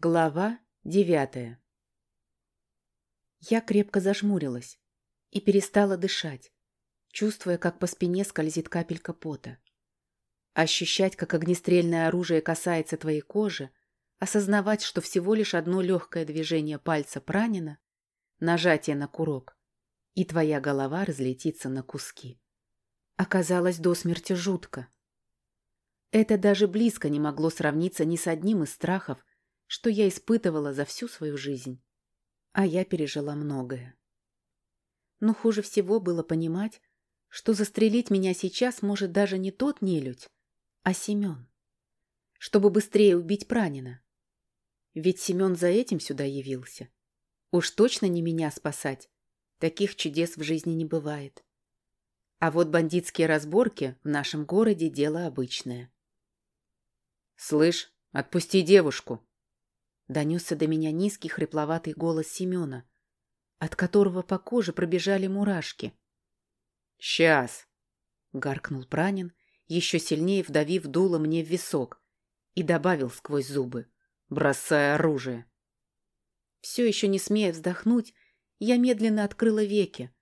Глава девятая Я крепко зажмурилась и перестала дышать, чувствуя, как по спине скользит капелька пота. Ощущать, как огнестрельное оружие касается твоей кожи, осознавать, что всего лишь одно легкое движение пальца пранина, нажатие на курок, и твоя голова разлетится на куски. Оказалось до смерти жутко. Это даже близко не могло сравниться ни с одним из страхов, что я испытывала за всю свою жизнь. А я пережила многое. Но хуже всего было понимать, что застрелить меня сейчас может даже не тот нелюдь, а Семен. Чтобы быстрее убить Пранина. Ведь Семен за этим сюда явился. Уж точно не меня спасать. Таких чудес в жизни не бывает. А вот бандитские разборки в нашем городе дело обычное. «Слышь, отпусти девушку!» Донесся до меня низкий хрипловатый голос Семена, от которого по коже пробежали мурашки. «Сейчас!» — гаркнул Пранин, еще сильнее вдавив дуло мне в висок, и добавил сквозь зубы, бросая оружие. Все еще не смея вздохнуть, я медленно открыла веки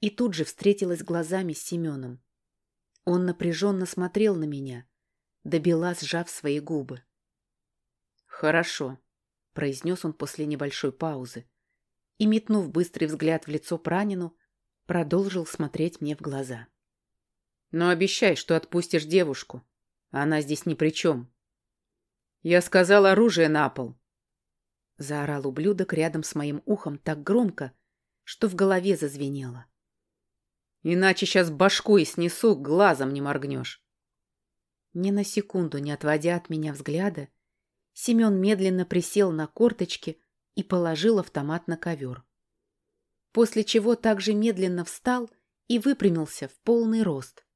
и тут же встретилась глазами с Семеном. Он напряженно смотрел на меня, добила, сжав свои губы. «Хорошо», произнес он после небольшой паузы. И, метнув быстрый взгляд в лицо Пранину, продолжил смотреть мне в глаза. «Но обещай, что отпустишь девушку. Она здесь ни при чем». «Я сказал оружие на пол!» Заорал ублюдок рядом с моим ухом так громко, что в голове зазвенело. «Иначе сейчас башку и снесу, глазом не моргнешь». Ни на секунду не отводя от меня взгляда, Семен медленно присел на корточки и положил автомат на ковер. После чего также медленно встал и выпрямился в полный рост.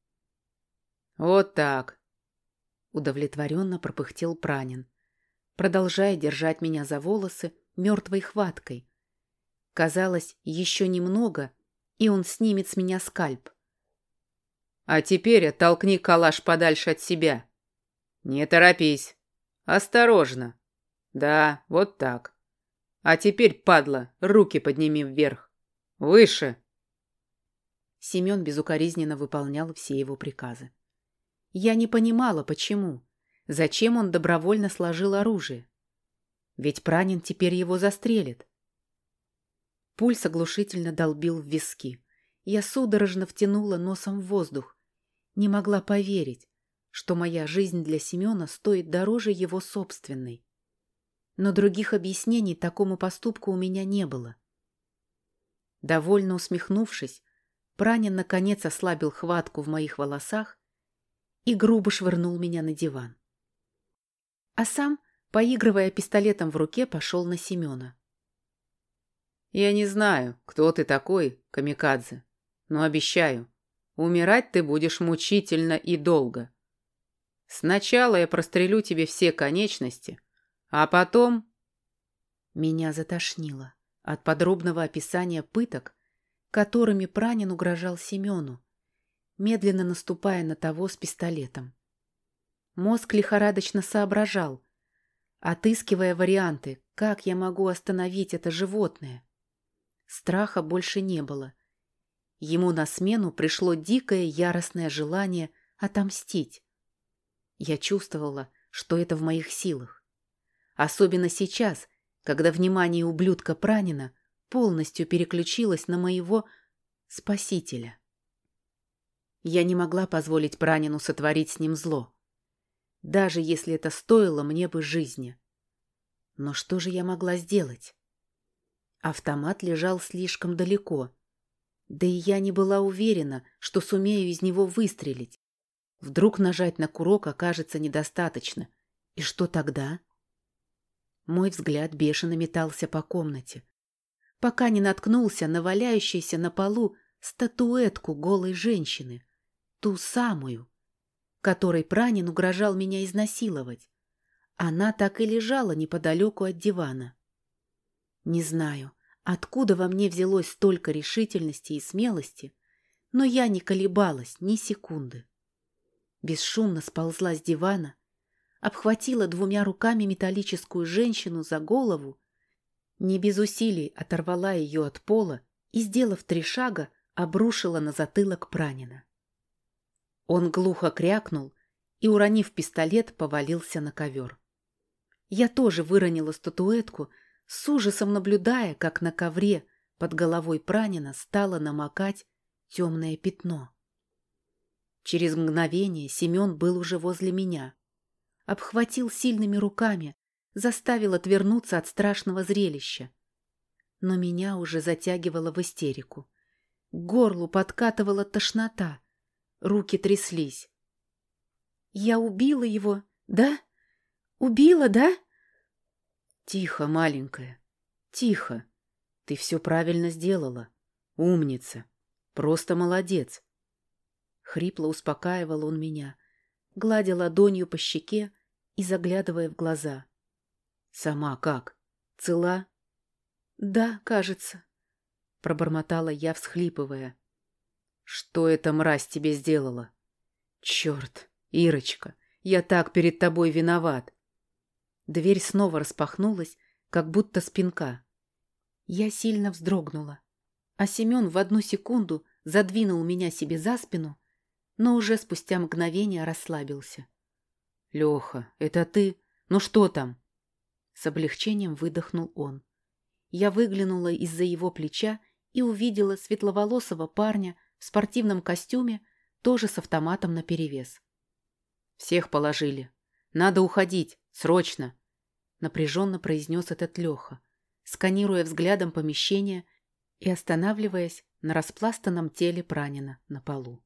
«Вот так!» — удовлетворенно пропыхтел Пранин, продолжая держать меня за волосы мертвой хваткой. Казалось, еще немного, и он снимет с меня скальп. «А теперь оттолкни калаш подальше от себя. Не торопись!» Осторожно. Да, вот так. А теперь, падла, руки подними вверх. Выше. Семен безукоризненно выполнял все его приказы. Я не понимала, почему. Зачем он добровольно сложил оружие? Ведь Пранин теперь его застрелит. Пульс оглушительно долбил в виски. Я судорожно втянула носом в воздух. Не могла поверить что моя жизнь для Семена стоит дороже его собственной. Но других объяснений такому поступку у меня не было. Довольно усмехнувшись, Пранин наконец ослабил хватку в моих волосах и грубо швырнул меня на диван. А сам, поигрывая пистолетом в руке, пошел на Семена. «Я не знаю, кто ты такой, Камикадзе, но обещаю, умирать ты будешь мучительно и долго. Сначала я прострелю тебе все конечности, а потом... Меня затошнило от подробного описания пыток, которыми Пранин угрожал Семену, медленно наступая на того с пистолетом. Мозг лихорадочно соображал, отыскивая варианты, как я могу остановить это животное. Страха больше не было. Ему на смену пришло дикое яростное желание отомстить. Я чувствовала, что это в моих силах. Особенно сейчас, когда внимание ублюдка Пранина полностью переключилось на моего спасителя. Я не могла позволить Пранину сотворить с ним зло, даже если это стоило мне бы жизни. Но что же я могла сделать? Автомат лежал слишком далеко, да и я не была уверена, что сумею из него выстрелить. Вдруг нажать на курок окажется недостаточно. И что тогда? Мой взгляд бешено метался по комнате, пока не наткнулся на валяющуюся на полу статуэтку голой женщины, ту самую, которой Пранин угрожал меня изнасиловать. Она так и лежала неподалеку от дивана. Не знаю, откуда во мне взялось столько решительности и смелости, но я не колебалась ни секунды бесшумно сползла с дивана, обхватила двумя руками металлическую женщину за голову, не без усилий оторвала ее от пола и, сделав три шага, обрушила на затылок Пранина. Он глухо крякнул и, уронив пистолет, повалился на ковер. Я тоже выронила статуэтку, с ужасом наблюдая, как на ковре под головой Пранина стало намокать темное пятно. Через мгновение Семен был уже возле меня. Обхватил сильными руками, заставил отвернуться от страшного зрелища. Но меня уже затягивало в истерику. К горлу подкатывала тошнота. Руки тряслись. «Я убила его, да? Убила, да?» «Тихо, маленькая, тихо. Ты все правильно сделала. Умница. Просто молодец. Хрипло успокаивал он меня, гладя ладонью по щеке и заглядывая в глаза. «Сама как? Цела?» «Да, кажется», — пробормотала я, всхлипывая. «Что эта мразь тебе сделала?» «Черт, Ирочка, я так перед тобой виноват!» Дверь снова распахнулась, как будто спинка. Я сильно вздрогнула, а Семен в одну секунду задвинул меня себе за спину но уже спустя мгновение расслабился. «Леха, это ты? Ну что там?» С облегчением выдохнул он. Я выглянула из-за его плеча и увидела светловолосого парня в спортивном костюме, тоже с автоматом наперевес. «Всех положили. Надо уходить. Срочно!» Напряженно произнес этот Леха, сканируя взглядом помещение и останавливаясь на распластанном теле Пранина на полу.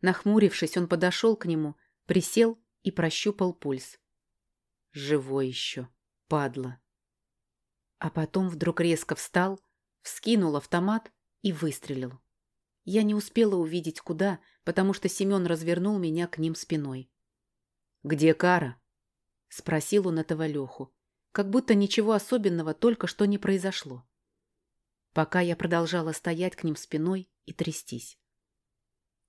Нахмурившись, он подошел к нему, присел и прощупал пульс. Живой еще, падла. А потом вдруг резко встал, вскинул автомат и выстрелил. Я не успела увидеть, куда, потому что Семен развернул меня к ним спиной. «Где Кара?» — спросил он этого Леху, как будто ничего особенного только что не произошло. Пока я продолжала стоять к ним спиной и трястись.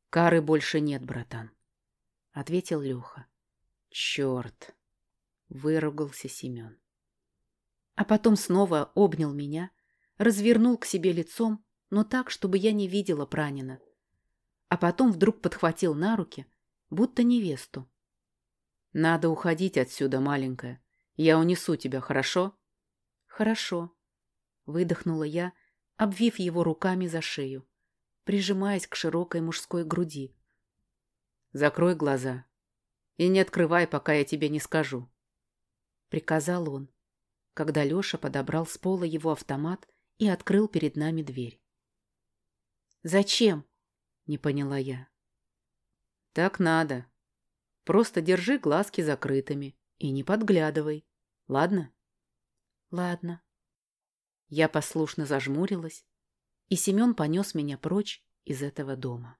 Кары больше нет, братан, — ответил Леха. Черт! — выругался Семен. А потом снова обнял меня, развернул к себе лицом, но так, чтобы я не видела Пранина. А потом вдруг подхватил на руки, будто невесту. «Надо уходить отсюда, маленькая. Я унесу тебя, хорошо?» «Хорошо», — выдохнула я, обвив его руками за шею прижимаясь к широкой мужской груди. «Закрой глаза и не открывай, пока я тебе не скажу», — приказал он, когда Леша подобрал с пола его автомат и открыл перед нами дверь. «Зачем?» — не поняла я. «Так надо. Просто держи глазки закрытыми и не подглядывай. Ладно?» «Ладно». Я послушно зажмурилась и Семен понес меня прочь из этого дома.